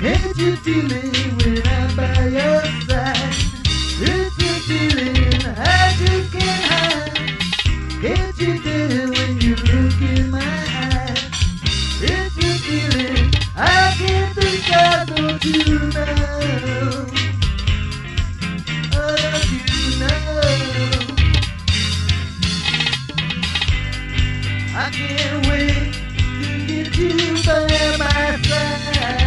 Can't you when I'm by your side? It's a feeling I just can't hide. Can't you when you look in my eyes? It's a feeling I can't describe, don't you you know? I can't wait to get you by my side.